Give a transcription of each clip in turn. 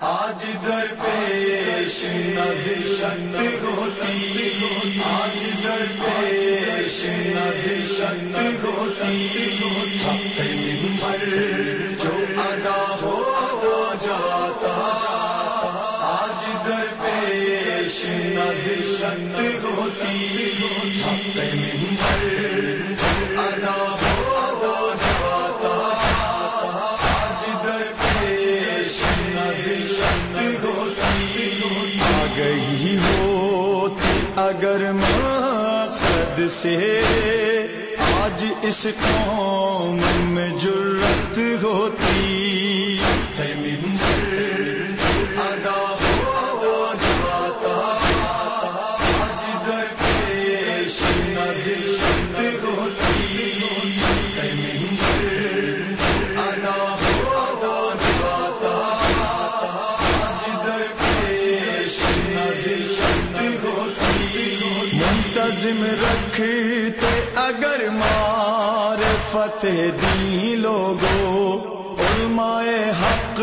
آج در پیش نظر شکت ہوتی، آج در پیش نظر شکت ہوتی۔ حق منبر جو ادا ہو جاتا، آج در پیش نظر شکت ہوتی۔ حق منبر جو ادا ہوتی آ گئی ہوتی اگر مقصد سے آج اس قوم میں جرت ہوتی منتظم رکھتے اگر مار فتح دی لوگو علماء حق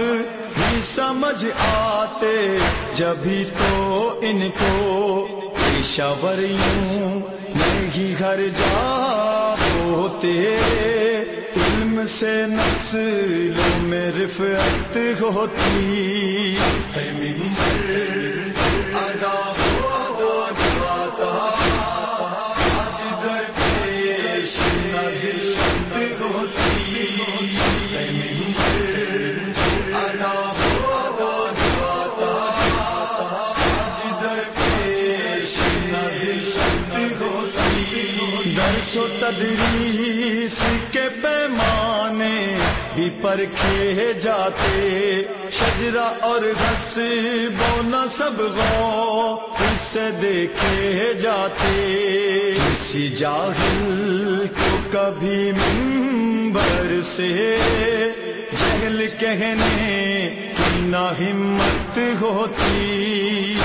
بھی سمجھ آتے۔ جبھی تو ان کو پیشاوریوں میں ہی گھر جا ہوتے علم سے نسلوں میں رفعت ہوتی۔ ہے درس و تدریس کے پیمانے بھی پرکھے جاتے۔ شجرا اور گھس بونا سب غو سے دیکھے جاتے۔ کسی جاہل کو کبھی منبر سے جہل کہنے کی نہ ہمت ہوتی۔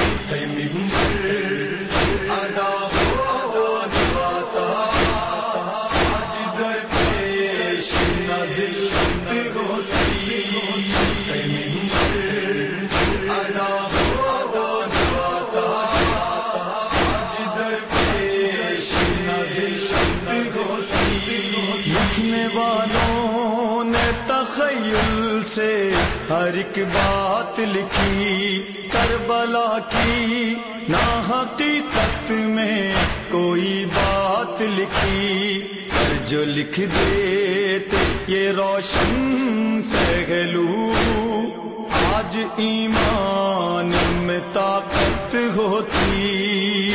لکھنے والوں نے تخیل سے ہر ایک بات لکھی، کربلا کی، نہ حقیقت میں کوئی بات لکھی۔ پر جو لکھ دیتے یہ روشن پہلو آج ایمان میں طاقت ہوتی۔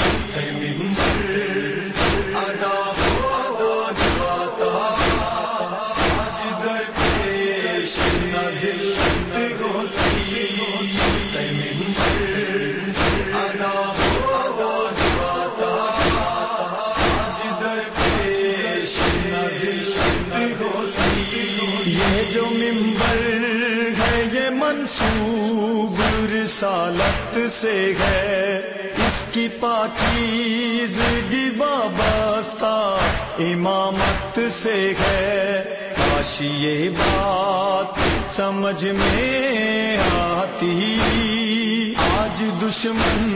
یہ جو ممبر ہے یہ منصوب رسالت سے ہے۔ اس کی پاکیزگی وابستہ امامت سے ہے۔ کاش یہ بات سمجھ میں آتی۔ آج دشمن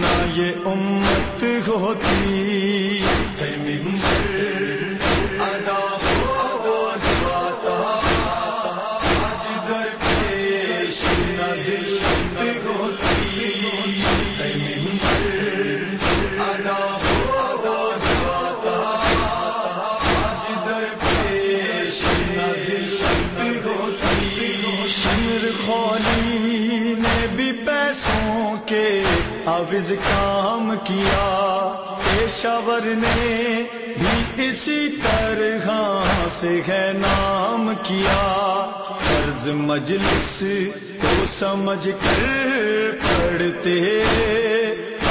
نہ یہ امت ہوتی۔ ہوتی شمر خالی نے بھی پیسوں کے عوض کام کیا۔ پیشاور نے بھی اسی طرح سے ہے نام کیا۔ فرض مجلس کو سمجھ کر پڑھتے۔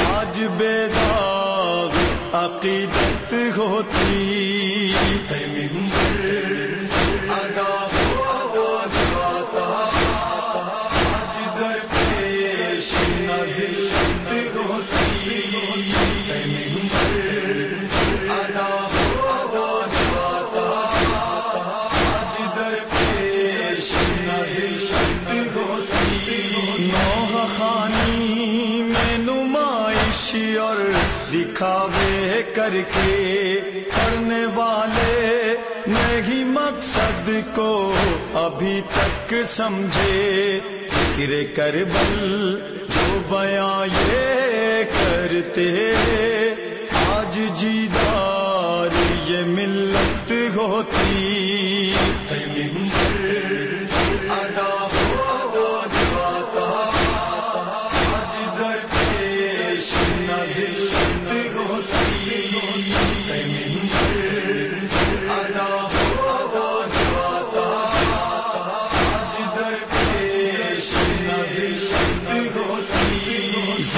آج بیداغ عقیدت دکھاوے کر کے پڑھنے والے نہیں مقصد کو ابھی تک سمجھے۔ گرے کربل جو بیاں یہ کرتے آج جیدار یہ ملت ہوتی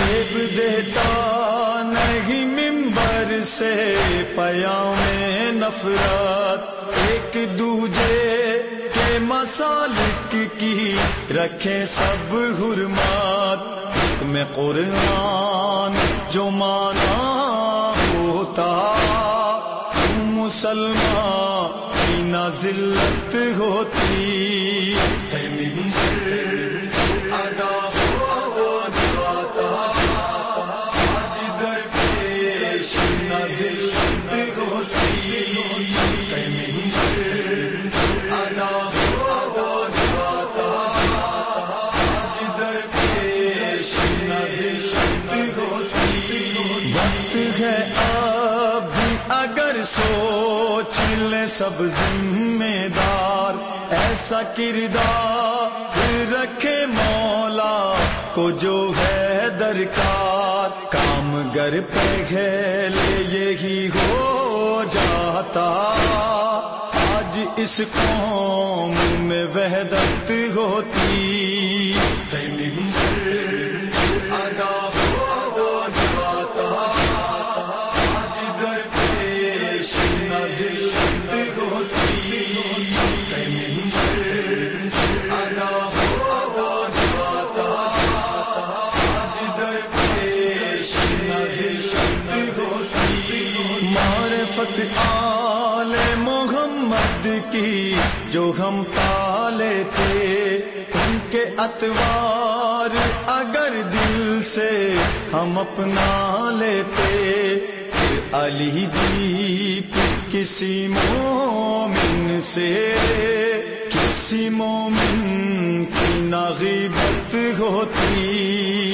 زیب دیتا نہیں ممبر سے پیا میں نفرت ایک دوجے کے مسالک کی رکھے سب حرمات میں قرآن جو مانا ہوتا مسلمان کی نازلت ہوتی۔ وقت ہے اب اگر سوچ لیں سب ذمہ دار ایسا کردار رکھے مولا کو جو ہے درکار کام گر پہ گھیلے یہی ہو جاتا۔ آج اس قوم میں وحدت ہوتی کی جو ہم پالے تھے، ان کے اتوار اگر دل سے ہم اپنا لیتے علی دیپ کسی مومن سے، کسی مومن کی نغیبت ہوتی۔